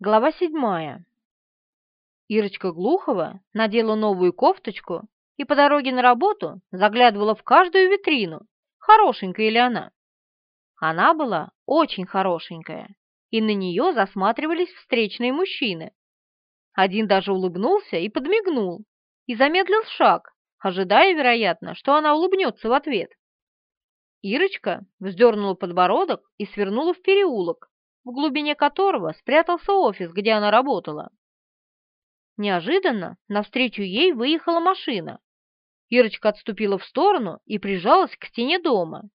Глава седьмая. Ирочка Глухова надела новую кофточку и по дороге на работу заглядывала в каждую витрину, хорошенькая ли она. Она была очень хорошенькая, и на нее засматривались встречные мужчины. Один даже улыбнулся и подмигнул, и замедлил шаг, ожидая, вероятно, что она улыбнется в ответ. Ирочка вздернула подбородок и свернула в переулок, в глубине которого спрятался офис, где она работала. Неожиданно навстречу ей выехала машина. Ирочка отступила в сторону и прижалась к стене дома.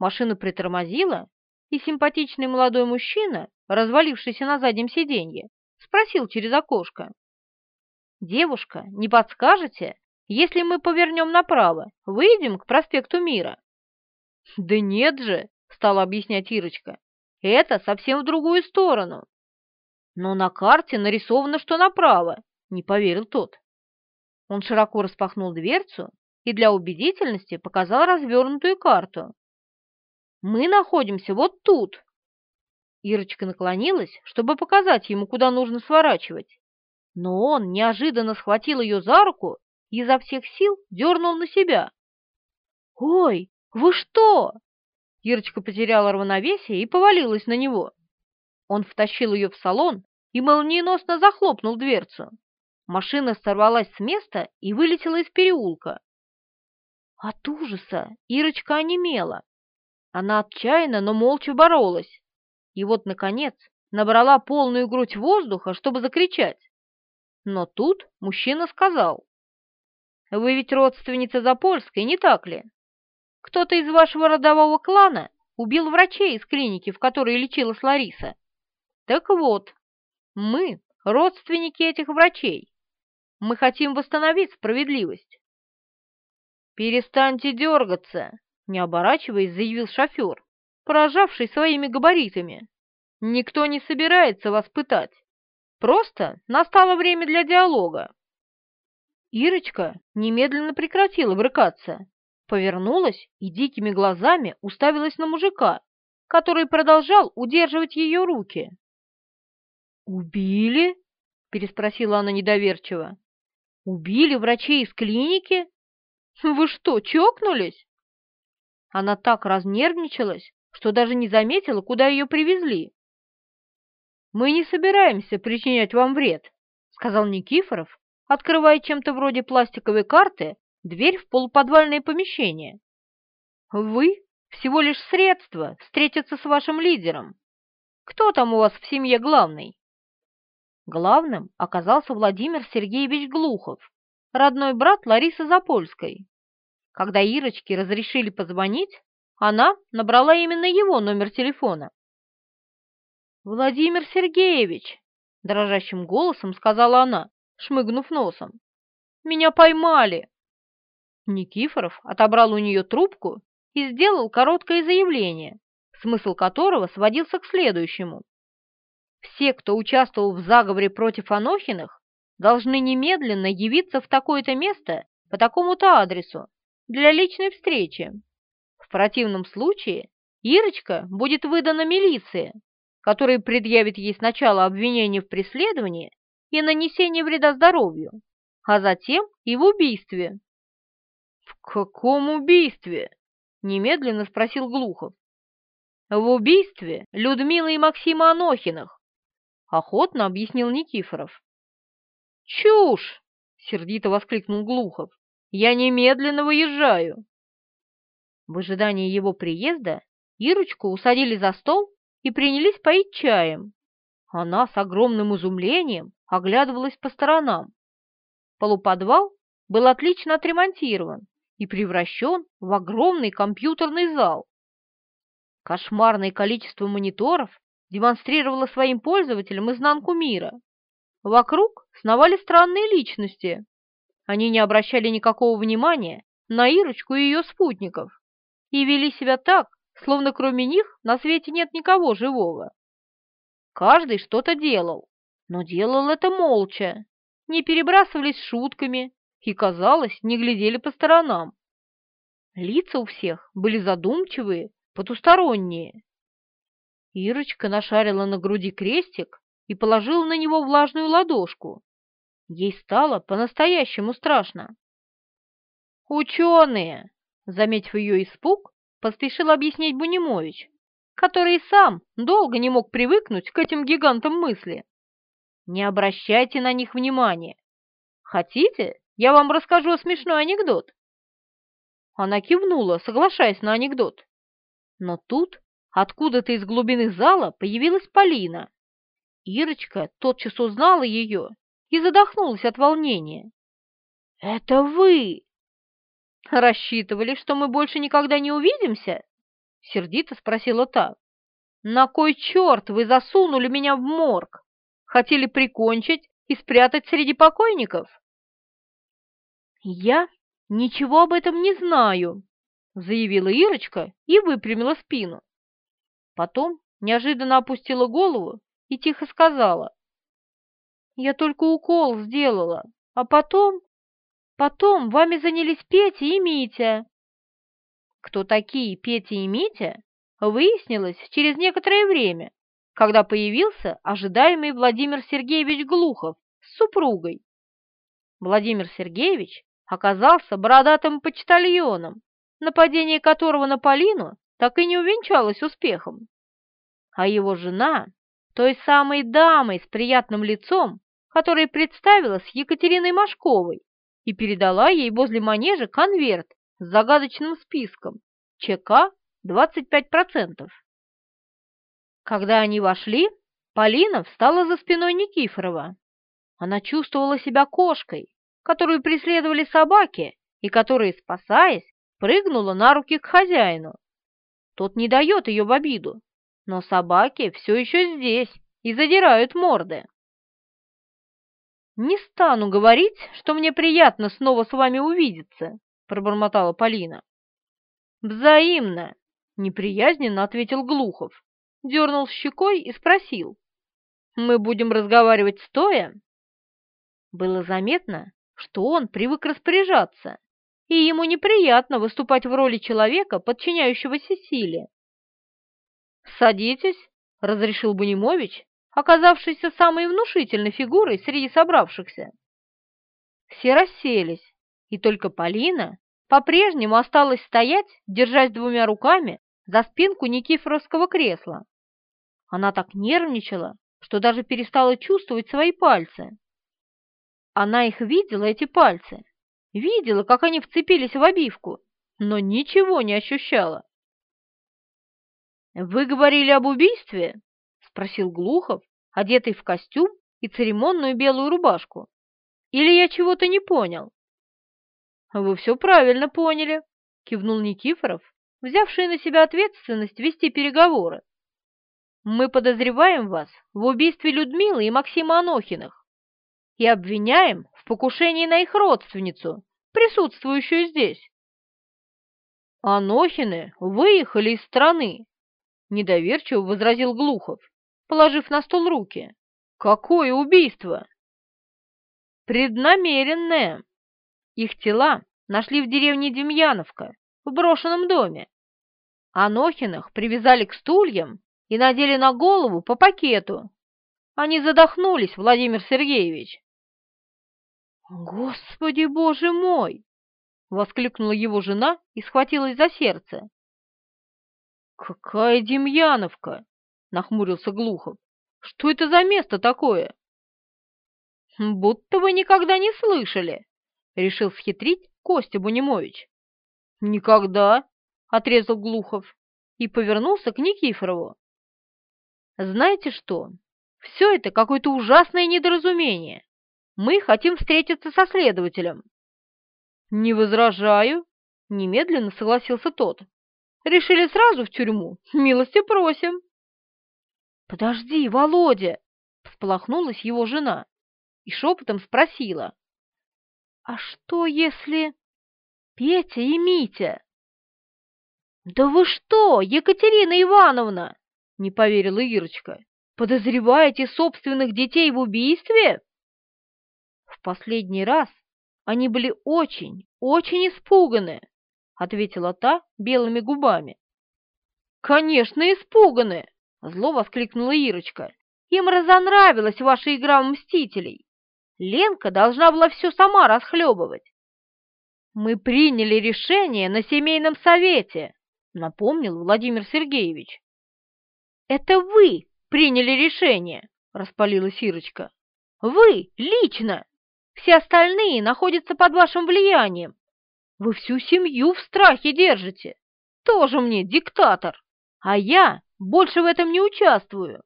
Машина притормозила, и симпатичный молодой мужчина, развалившийся на заднем сиденье, спросил через окошко. «Девушка, не подскажете, если мы повернем направо, выйдем к проспекту Мира?» «Да нет же!» — стала объяснять Ирочка. Это совсем в другую сторону. Но на карте нарисовано, что направо, не поверил тот. Он широко распахнул дверцу и для убедительности показал развернутую карту. Мы находимся вот тут. Ирочка наклонилась, чтобы показать ему, куда нужно сворачивать. Но он неожиданно схватил ее за руку и изо всех сил дернул на себя. «Ой, вы что?» Ирочка потеряла равновесие и повалилась на него. Он втащил ее в салон и молниеносно захлопнул дверцу. Машина сорвалась с места и вылетела из переулка. От ужаса Ирочка онемела. Она отчаянно, но молча боролась. И вот, наконец, набрала полную грудь воздуха, чтобы закричать. Но тут мужчина сказал. «Вы ведь родственница Запольской, не так ли?» Кто-то из вашего родового клана убил врачей из клиники, в которой лечилась Лариса. Так вот, мы родственники этих врачей. Мы хотим восстановить справедливость. «Перестаньте дергаться!» — не оборачиваясь, заявил шофер, поражавший своими габаритами. «Никто не собирается вас пытать. Просто настало время для диалога». Ирочка немедленно прекратила брыкаться повернулась и дикими глазами уставилась на мужика, который продолжал удерживать ее руки. «Убили?» — переспросила она недоверчиво. «Убили врачей из клиники? Вы что, чокнулись?» Она так разнервничалась, что даже не заметила, куда ее привезли. «Мы не собираемся причинять вам вред», — сказал Никифоров, открывая чем-то вроде пластиковой карты дверь в полуподвальное помещение. Вы всего лишь средство встретиться с вашим лидером. Кто там у вас в семье главный? Главным оказался Владимир Сергеевич Глухов, родной брат Ларисы Запольской. Когда Ирочке разрешили позвонить, она набрала именно его номер телефона. «Владимир Сергеевич!» — дрожащим голосом сказала она, шмыгнув носом. «Меня поймали!» Никифоров отобрал у нее трубку и сделал короткое заявление, смысл которого сводился к следующему. Все, кто участвовал в заговоре против Анохиных, должны немедленно явиться в такое-то место по такому-то адресу для личной встречи. В противном случае Ирочка будет выдана милиции, которая предъявит ей сначала обвинение в преследовании и нанесении вреда здоровью, а затем и в убийстве. «В каком убийстве?» — немедленно спросил Глухов. «В убийстве Людмилы и Максима Анохиных», — охотно объяснил Никифоров. «Чушь!» — сердито воскликнул Глухов. «Я немедленно выезжаю!» В ожидании его приезда Ирочку усадили за стол и принялись поить чаем. Она с огромным изумлением оглядывалась по сторонам. Полуподвал был отлично отремонтирован, и превращен в огромный компьютерный зал. Кошмарное количество мониторов демонстрировало своим пользователям изнанку мира. Вокруг сновали странные личности. Они не обращали никакого внимания на Ирочку и ее спутников и вели себя так, словно кроме них на свете нет никого живого. Каждый что-то делал, но делал это молча, не перебрасывались шутками, и, казалось, не глядели по сторонам. Лица у всех были задумчивые, потусторонние. Ирочка нашарила на груди крестик и положила на него влажную ладошку. Ей стало по-настоящему страшно. «Ученые!» — заметив ее испуг, поспешил объяснить Бунимович, который и сам долго не мог привыкнуть к этим гигантам мысли. «Не обращайте на них внимания. Хотите, я вам расскажу смешной анекдот». Она кивнула, соглашаясь на анекдот. Но тут откуда-то из глубины зала появилась Полина. Ирочка тотчас узнала ее и задохнулась от волнения. «Это вы!» «Рассчитывали, что мы больше никогда не увидимся?» — сердито спросила та. «На кой черт вы засунули меня в морг? Хотели прикончить и спрятать среди покойников?» «Я ничего об этом не знаю», — заявила Ирочка и выпрямила спину. Потом неожиданно опустила голову и тихо сказала. «Я только укол сделала, а потом... Потом вами занялись Петя и Митя». Кто такие Петя и Митя, выяснилось через некоторое время, когда появился ожидаемый Владимир Сергеевич Глухов с супругой. Владимир Сергеевич оказался бородатым почтальоном, нападение которого на Полину так и не увенчалось успехом. А его жена, той самой дамой с приятным лицом, которая представилась Екатериной Машковой и передала ей возле манежа конверт с загадочным списком ЧК 25%. Когда они вошли, Полина встала за спиной Никифорова. Она чувствовала себя кошкой, которую преследовали собаки и которая, спасаясь, прыгнула на руки к хозяину. Тот не дает ее в обиду, но собаки все еще здесь и задирают морды. «Не стану говорить, что мне приятно снова с вами увидеться», — пробормотала Полина. «Взаимно», — неприязненно ответил Глухов, дернул щекой и спросил. «Мы будем разговаривать стоя?» Было заметно, что он привык распоряжаться, и ему неприятно выступать в роли человека, подчиняющегося силе. «Садитесь», — разрешил Бунимович, оказавшийся самой внушительной фигурой среди собравшихся. Все расселись, и только Полина по-прежнему осталась стоять, держась двумя руками за спинку Никифоровского кресла. Она так нервничала, что даже перестала чувствовать свои пальцы. Она их видела, эти пальцы. Видела, как они вцепились в обивку, но ничего не ощущала. «Вы говорили об убийстве?» — спросил Глухов, одетый в костюм и церемонную белую рубашку. «Или я чего-то не понял?» «Вы все правильно поняли», — кивнул Никифоров, взявший на себя ответственность вести переговоры. «Мы подозреваем вас в убийстве Людмилы и Максима Анохиных и обвиняем в покушении на их родственницу, присутствующую здесь. «Анохины выехали из страны», — недоверчиво возразил Глухов, положив на стол руки. «Какое убийство!» «Преднамеренное! Их тела нашли в деревне Демьяновка, в брошенном доме. Анохинах привязали к стульям и надели на голову по пакету. Они задохнулись, Владимир Сергеевич. «Господи, боже мой!» — воскликнула его жена и схватилась за сердце. «Какая Демьяновка!» — нахмурился Глухов. «Что это за место такое?» «Будто вы никогда не слышали!» — решил схитрить Костя Бунимович. «Никогда!» — отрезал Глухов и повернулся к Никифорову. «Знаете что? Все это какое-то ужасное недоразумение. Мы хотим встретиться со следователем». «Не возражаю», — немедленно согласился тот. «Решили сразу в тюрьму? Милости просим». «Подожди, Володя!» — всполохнулась его жена и шепотом спросила. «А что, если Петя и Митя?» «Да вы что, Екатерина Ивановна!» — не поверила Ирочка. «Подозреваете собственных детей в убийстве?» в последний раз, они были очень, очень испуганы», — ответила та белыми губами. «Конечно, испуганы!» — зло воскликнула Ирочка. «Им разонравилась ваша игра в «Мстителей». Ленка должна была все сама расхлебывать». «Мы приняли решение на семейном совете», — напомнил Владимир Сергеевич. «Это вы приняли решение», — распалилась Ирочка. «Вы лично!» Все остальные находятся под вашим влиянием. Вы всю семью в страхе держите. Тоже мне диктатор. А я больше в этом не участвую.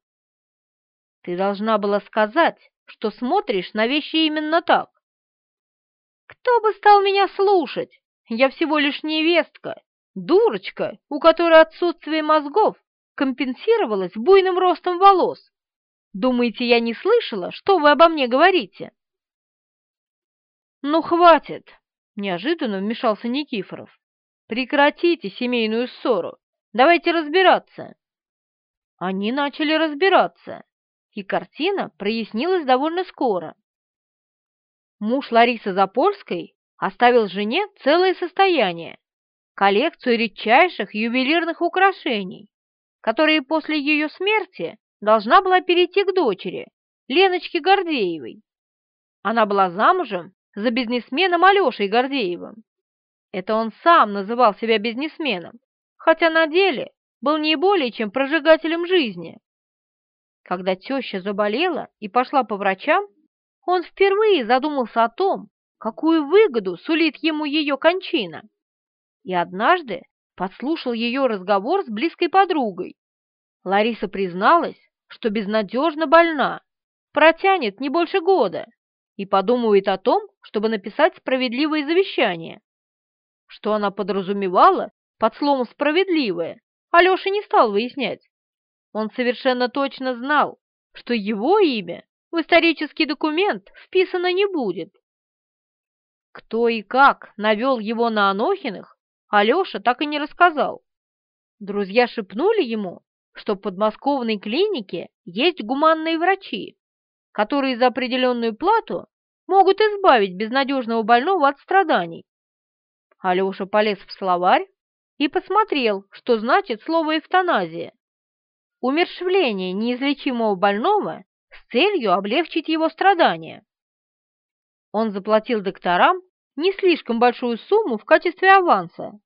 Ты должна была сказать, что смотришь на вещи именно так. Кто бы стал меня слушать? Я всего лишь невестка, дурочка, у которой отсутствие мозгов компенсировалось буйным ростом волос. Думаете, я не слышала, что вы обо мне говорите? «Ну, хватит!» – неожиданно вмешался Никифоров. «Прекратите семейную ссору! Давайте разбираться!» Они начали разбираться, и картина прояснилась довольно скоро. Муж Ларисы Запольской оставил жене целое состояние – коллекцию редчайших ювелирных украшений, которые после ее смерти должна была перейти к дочери, Леночке Гордеевой. Она была замужем за бизнесменом Алешей Гордеевым. Это он сам называл себя бизнесменом, хотя на деле был не более чем прожигателем жизни. Когда теща заболела и пошла по врачам, он впервые задумался о том, какую выгоду сулит ему ее кончина. И однажды подслушал ее разговор с близкой подругой. Лариса призналась, что безнадежно больна, протянет не больше года и подумывает о том, чтобы написать справедливое завещание. Что она подразумевала под словом «справедливое», Алеша не стал выяснять. Он совершенно точно знал, что его имя в исторический документ вписано не будет. Кто и как навел его на Анохиных, Алеша так и не рассказал. Друзья шепнули ему, что в подмосковной клинике есть гуманные врачи, которые за определенную плату могут избавить безнадежного больного от страданий. Алеша полез в словарь и посмотрел, что значит слово «эвтаназия». Умершвление неизлечимого больного с целью облегчить его страдания. Он заплатил докторам не слишком большую сумму в качестве аванса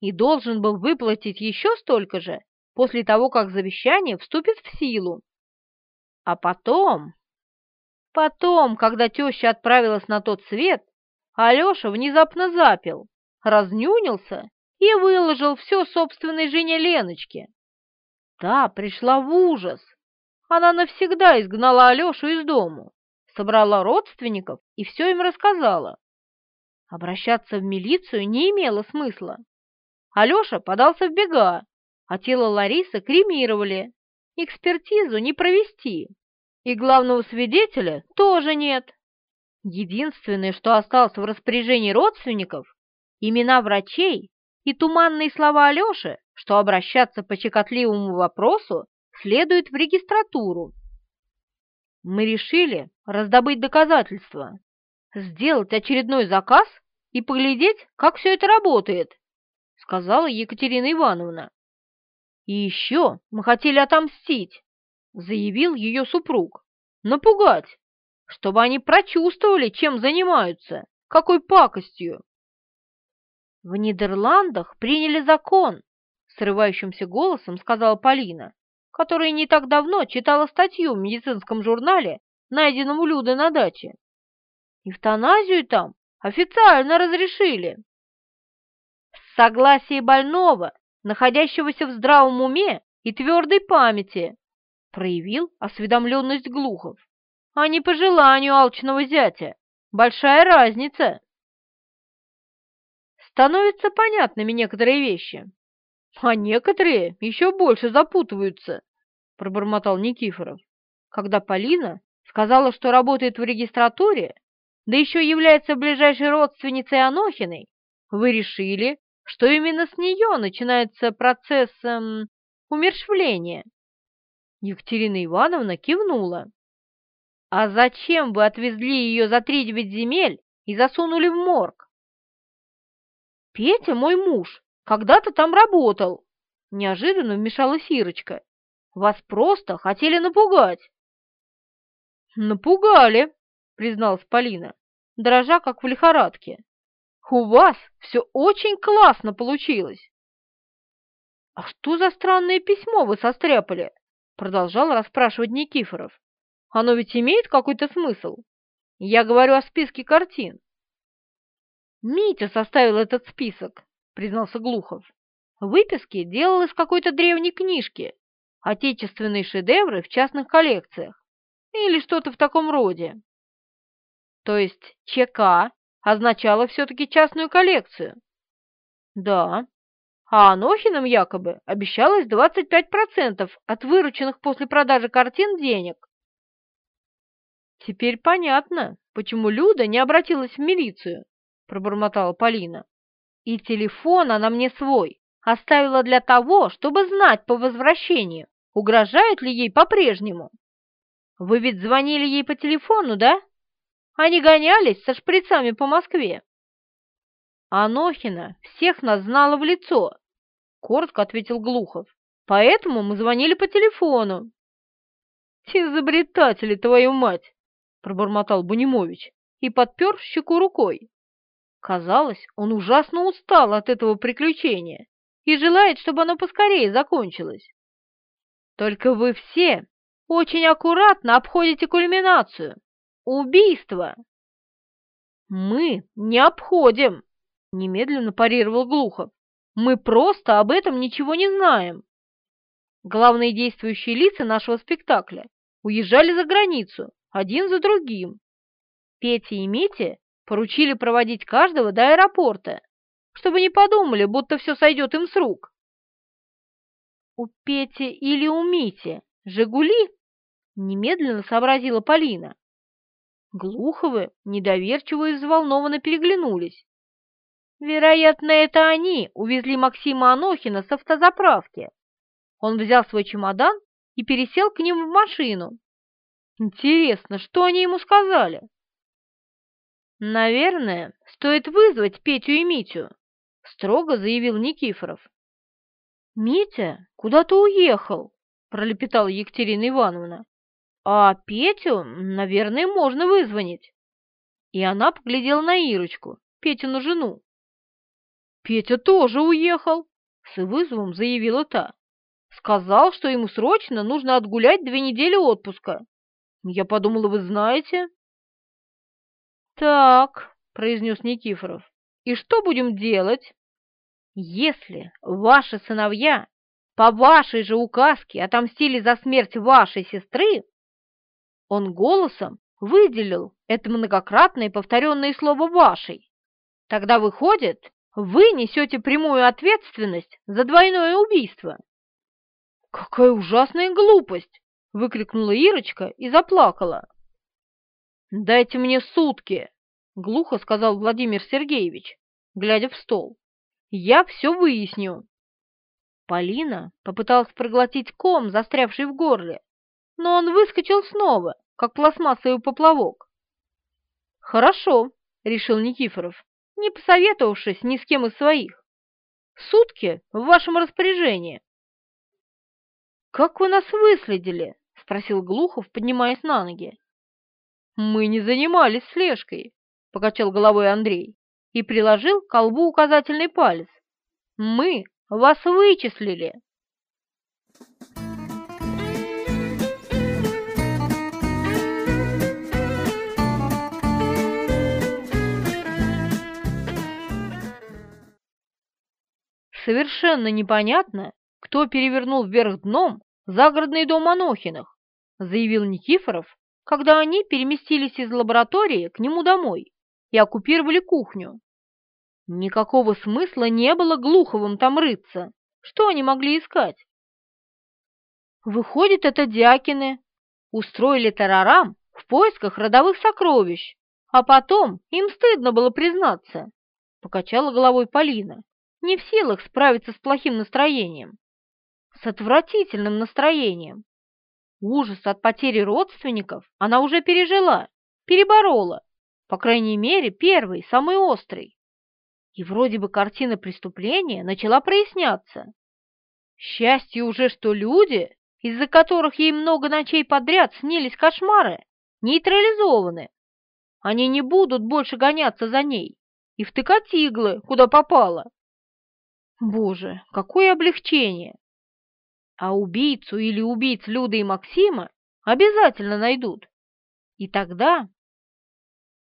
и должен был выплатить еще столько же после того, как завещание вступит в силу. А потом Потом, когда теща отправилась на тот свет, Алеша внезапно запил, разнюнился и выложил все собственной жене Леночке. Та пришла в ужас. Она навсегда изгнала Алешу из дому, собрала родственников и все им рассказала. Обращаться в милицию не имело смысла. Алеша подался в бега, а тело Ларисы кремировали. Экспертизу не провести и главного свидетеля тоже нет. Единственное, что осталось в распоряжении родственников, имена врачей и туманные слова Алёши, что обращаться по чекотливому вопросу следует в регистратуру. Мы решили раздобыть доказательства, сделать очередной заказ и поглядеть, как все это работает, сказала Екатерина Ивановна. И еще мы хотели отомстить заявил ее супруг. «Напугать, чтобы они прочувствовали, чем занимаются, какой пакостью». «В Нидерландах приняли закон», — срывающимся голосом сказала Полина, которая не так давно читала статью в медицинском журнале, найденном у Люды на даче. «Эвтаназию там официально разрешили». «С согласия больного, находящегося в здравом уме и твердой памяти», проявил осведомленность Глухов, а не по желанию алчного зятя. Большая разница. Становятся понятными некоторые вещи, а некоторые еще больше запутываются, пробормотал Никифоров, когда Полина сказала, что работает в регистратуре, да еще является ближайшей родственницей Анохиной, вы решили, что именно с нее начинается процесс эм, умершвления. Екатерина Ивановна кивнула. «А зачем вы отвезли ее за тридевять земель и засунули в морг?» «Петя, мой муж, когда-то там работал», — неожиданно вмешалась Ирочка. «Вас просто хотели напугать». «Напугали», — призналась Полина, дрожа как в лихорадке. «У вас все очень классно получилось». «А что за странное письмо вы состряпали?» Продолжал расспрашивать Никифоров. Оно ведь имеет какой-то смысл. Я говорю о списке картин. Митя составил этот список, признался Глухов. Выписки делал из какой-то древней книжки. Отечественные шедевры в частных коллекциях. Или что-то в таком роде. То есть ЧК означало все-таки частную коллекцию. Да, а Анохиным якобы обещалось 25% от вырученных после продажи картин денег. «Теперь понятно, почему Люда не обратилась в милицию», — пробормотала Полина. «И телефон она мне свой оставила для того, чтобы знать по возвращении, угрожают ли ей по-прежнему. Вы ведь звонили ей по телефону, да? Они гонялись со шприцами по Москве. Анохина всех нас знала в лицо, коротко ответил Глухов. Поэтому мы звонили по телефону. Изобретатели, твою мать, пробормотал Бунимович и подпер щеку рукой. Казалось, он ужасно устал от этого приключения и желает, чтобы оно поскорее закончилось. Только вы все очень аккуратно обходите кульминацию. Убийство. Мы не обходим, Немедленно парировал глухо. «Мы просто об этом ничего не знаем. Главные действующие лица нашего спектакля уезжали за границу, один за другим. Петя и Митя поручили проводить каждого до аэропорта, чтобы не подумали, будто все сойдет им с рук. «У Пети или у Мити «Жигули?» — немедленно сообразила Полина. Глуховы недоверчиво и взволнованно переглянулись. Вероятно, это они увезли Максима Анохина с автозаправки. Он взял свой чемодан и пересел к ним в машину. Интересно, что они ему сказали? «Наверное, стоит вызвать Петю и Митю», — строго заявил Никифоров. «Митя куда-то уехал», — пролепетала Екатерина Ивановна. «А Петю, наверное, можно вызвонить». И она поглядела на Ирочку, Петину жену. Петя тоже уехал, с вызовом заявила та. Сказал, что ему срочно нужно отгулять две недели отпуска. Я подумала, вы знаете. Так, произнес Никифоров. И что будем делать? Если ваши сыновья по вашей же указке отомстили за смерть вашей сестры, он голосом выделил это многократное повторенное слово «вашей». Тогда выходит, вы несете прямую ответственность за двойное убийство. «Какая ужасная глупость!» — выкрикнула Ирочка и заплакала. «Дайте мне сутки!» — глухо сказал Владимир Сергеевич, глядя в стол. «Я все выясню!» Полина попыталась проглотить ком, застрявший в горле, но он выскочил снова, как пластмассовый поплавок. «Хорошо», — решил Никифоров, не посоветовавшись ни с кем из своих. Сутки в вашем распоряжении. «Как вы нас выследили?» — спросил Глухов, поднимаясь на ноги. «Мы не занимались слежкой», — покачал головой Андрей и приложил к колбу указательный палец. «Мы вас вычислили!» совершенно непонятно, кто перевернул вверх дном загородный дом Анохиных», заявил Никифоров, когда они переместились из лаборатории к нему домой и оккупировали кухню. Никакого смысла не было Глуховым там рыться. Что они могли искать? Выходит, это Дякины. Устроили тарарам в поисках родовых сокровищ, а потом им стыдно было признаться, — покачала головой Полина, не в силах справиться с плохим настроением, с отвратительным настроением. Ужас от потери родственников она уже пережила, переборола, по крайней мере, первый, самый острый. И вроде бы картина преступления начала проясняться. Счастье уже, что люди, из-за которых ей много ночей подряд снились кошмары, нейтрализованы. Они не будут больше гоняться за ней и втыкать иглы, куда попало. Боже, какое облегчение! А убийцу или убийц Люды и Максима обязательно найдут. И тогда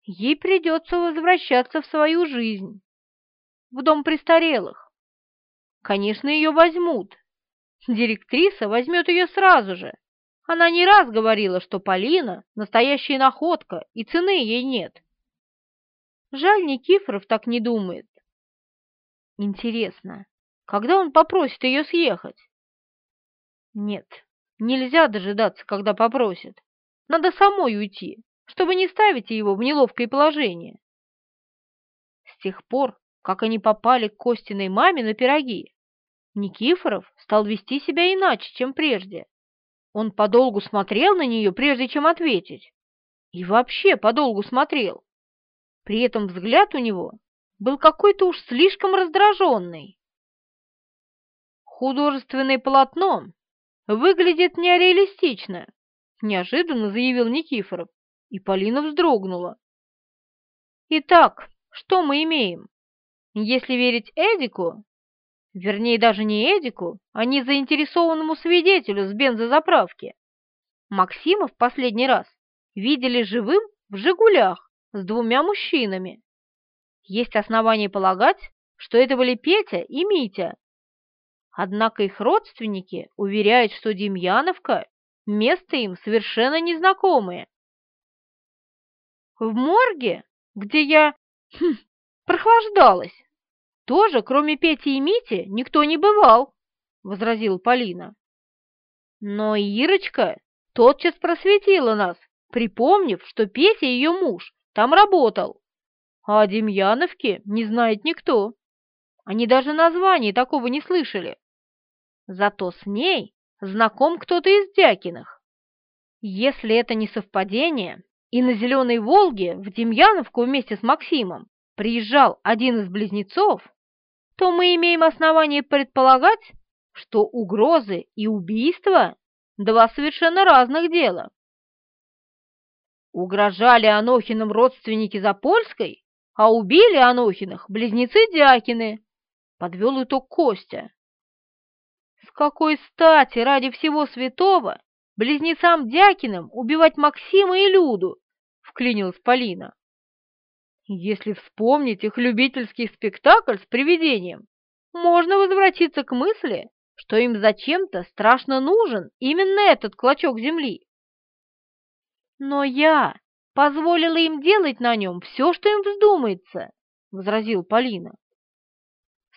ей придется возвращаться в свою жизнь, в дом престарелых. Конечно, ее возьмут. Директриса возьмет ее сразу же. Она не раз говорила, что Полина – настоящая находка, и цены ей нет. Жаль, Никифоров так не думает. Интересно, когда он попросит ее съехать? Нет, нельзя дожидаться, когда попросит. Надо самой уйти, чтобы не ставить его в неловкое положение. С тех пор, как они попали к Костиной маме на пироги, Никифоров стал вести себя иначе, чем прежде. Он подолгу смотрел на нее, прежде чем ответить. И вообще подолгу смотрел. При этом взгляд у него был какой-то уж слишком раздраженный. «Художественное полотно выглядит нереалистично», — неожиданно заявил Никифоров, и Полина вздрогнула. «Итак, что мы имеем? Если верить Эдику, вернее, даже не Эдику, а не заинтересованному свидетелю с бензозаправки, Максима в последний раз видели живым в «Жигулях» с двумя мужчинами есть основания полагать, что это были Петя и Митя. Однако их родственники уверяют, что Демьяновка – место им совершенно незнакомое. В морге, где я хм, прохлаждалась, тоже, кроме Пети и Мити, никто не бывал, – возразила Полина. Но Ирочка тотчас просветила нас, припомнив, что Петя ее муж там работал а о Демьяновке не знает никто. Они даже названия такого не слышали. Зато с ней знаком кто-то из Дякиных. Если это не совпадение, и на «Зеленой Волге» в Демьяновку вместе с Максимом приезжал один из близнецов, то мы имеем основание предполагать, что угрозы и убийства – два совершенно разных дела. Угрожали Анохиным родственники Запольской? а убили Анохиных близнецы Дякины», — подвел итог Костя. «С какой стати ради всего святого близнецам Дякиным убивать Максима и Люду?» — вклинилась Полина. «Если вспомнить их любительский спектакль с привидением, можно возвратиться к мысли, что им зачем-то страшно нужен именно этот клочок земли. Но я позволила им делать на нем все, что им вздумается, — возразил Полина.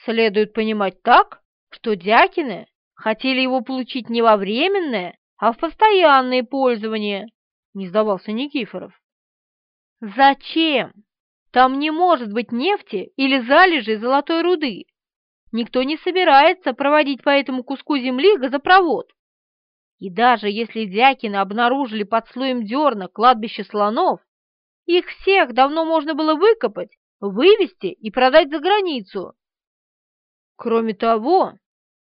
Следует понимать так, что Дякины хотели его получить не во временное, а в постоянное пользование, — не сдавался Никифоров. Зачем? Там не может быть нефти или залежей золотой руды. Никто не собирается проводить по этому куску земли газопровод. И даже если Дякина обнаружили под слоем дерна кладбище слонов, их всех давно можно было выкопать, вывести и продать за границу. Кроме того,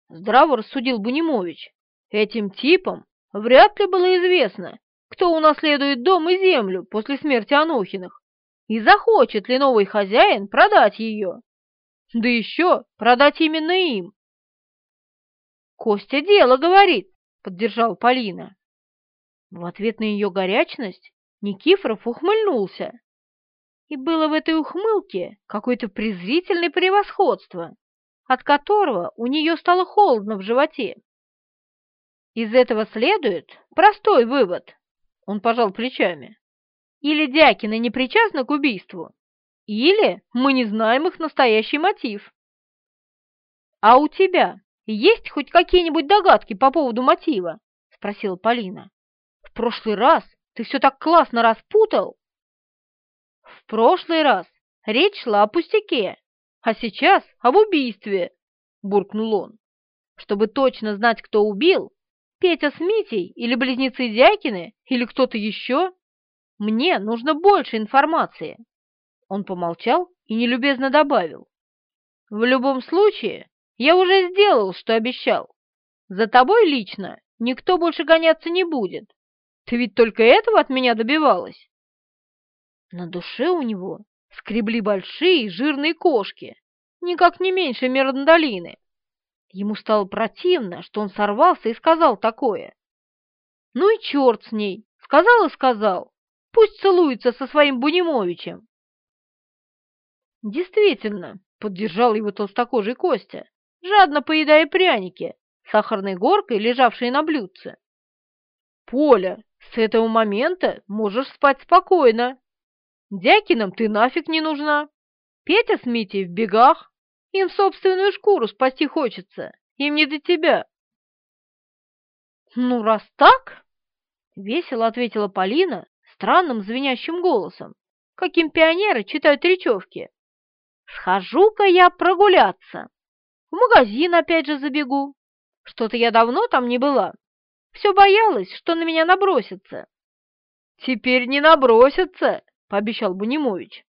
здраво рассудил Бунимович, этим типам вряд ли было известно, кто унаследует дом и землю после смерти Анохиных, и захочет ли новый хозяин продать ее. Да еще продать именно им. Костя дело говорит, – поддержал Полина. В ответ на ее горячность Никифоров ухмыльнулся. И было в этой ухмылке какое-то презрительное превосходство, от которого у нее стало холодно в животе. Из этого следует простой вывод, он пожал плечами. Или Дякины не причастна к убийству, или мы не знаем их настоящий мотив. А у тебя есть хоть какие-нибудь догадки по поводу мотива?» — спросила Полина. «В прошлый раз ты все так классно распутал!» «В прошлый раз речь шла о пустяке, а сейчас об убийстве!» — буркнул он. «Чтобы точно знать, кто убил, Петя с Митей или близнецы Дякины или кто-то еще, мне нужно больше информации!» Он помолчал и нелюбезно добавил. «В любом случае, я уже сделал, что обещал. За тобой лично никто больше гоняться не будет. Ты ведь только этого от меня добивалась. На душе у него скребли большие жирные кошки, никак не меньше Мирандолины. Ему стало противно, что он сорвался и сказал такое. Ну и черт с ней, сказал и сказал. Пусть целуется со своим Бунимовичем. Действительно, поддержал его толстокожий Костя жадно поедая пряники, сахарной горкой, лежавшие на блюдце. «Поля, с этого момента можешь спать спокойно. Дякинам ты нафиг не нужна. Петя с Митей в бегах. Им собственную шкуру спасти хочется. Им не до тебя». «Ну, раз так...» — весело ответила Полина странным звенящим голосом, каким пионеры читают речевки. «Схожу-ка я прогуляться!» В магазин опять же забегу. Что-то я давно там не была. Все боялась, что на меня набросится. Теперь не набросится, пообещал Бунимович.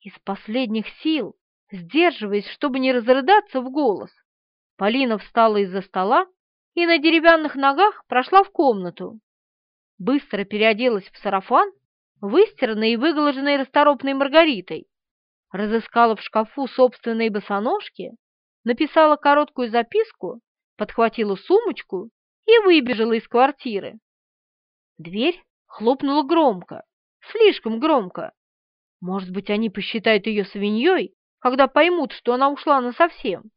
Из последних сил, сдерживаясь, чтобы не разрыдаться в голос, Полина встала из-за стола и на деревянных ногах прошла в комнату. Быстро переоделась в сарафан, выстиранный и выглаженный расторопной маргаритой, разыскала в шкафу собственные босоножки написала короткую записку, подхватила сумочку и выбежала из квартиры. Дверь хлопнула громко, слишком громко. Может быть, они посчитают ее свиньей, когда поймут, что она ушла насовсем.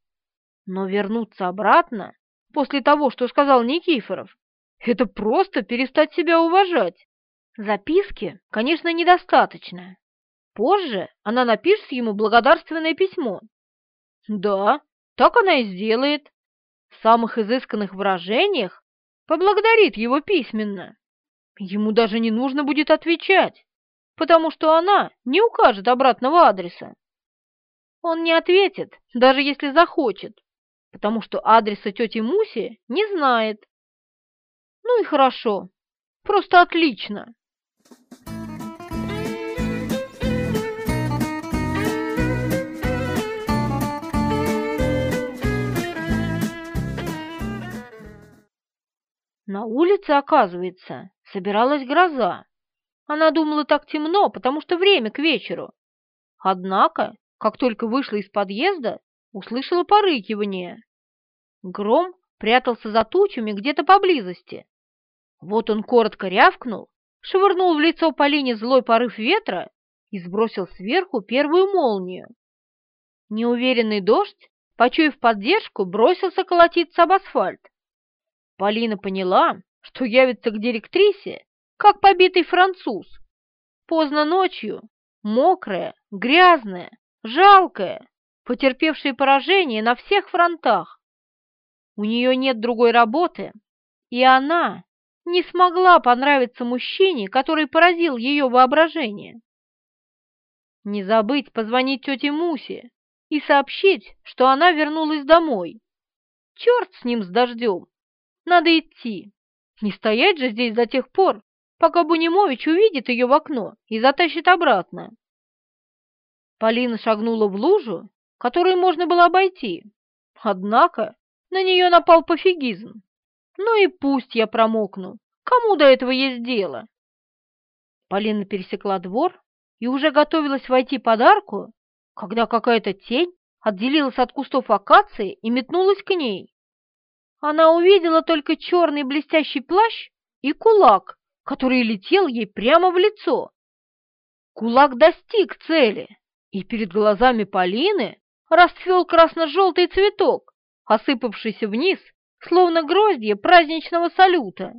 Но вернуться обратно после того, что сказал Никифоров, это просто перестать себя уважать. Записки, конечно, недостаточно. Позже она напишет ему благодарственное письмо. Да, так она и сделает. В самых изысканных выражениях поблагодарит его письменно. Ему даже не нужно будет отвечать, потому что она не укажет обратного адреса. Он не ответит, даже если захочет, потому что адреса тети Муси не знает. Ну и хорошо, просто отлично. На улице, оказывается, собиралась гроза. Она думала так темно, потому что время к вечеру. Однако, как только вышла из подъезда, услышала порыкивание. Гром прятался за тучами где-то поблизости. Вот он коротко рявкнул, швырнул в лицо Полине злой порыв ветра и сбросил сверху первую молнию. Неуверенный дождь, почуяв поддержку, бросился колотиться об асфальт. Полина поняла, что явится к директрисе, как побитый француз. Поздно ночью, мокрая, грязная, жалкая, потерпевшая поражение на всех фронтах. У нее нет другой работы, и она не смогла понравиться мужчине, который поразил ее воображение. Не забыть позвонить тете Мусе и сообщить, что она вернулась домой. Черт с ним с дождем! Надо идти. Не стоять же здесь до тех пор, пока Бунимович увидит ее в окно и затащит обратно. Полина шагнула в лужу, которую можно было обойти. Однако на нее напал пофигизм. Ну и пусть я промокну. Кому до этого есть дело? Полина пересекла двор и уже готовилась войти под арку, когда какая-то тень отделилась от кустов акации и метнулась к ней она увидела только черный блестящий плащ и кулак, который летел ей прямо в лицо. Кулак достиг цели, и перед глазами Полины расцвел красно-желтый цветок, осыпавшийся вниз, словно гроздья праздничного салюта.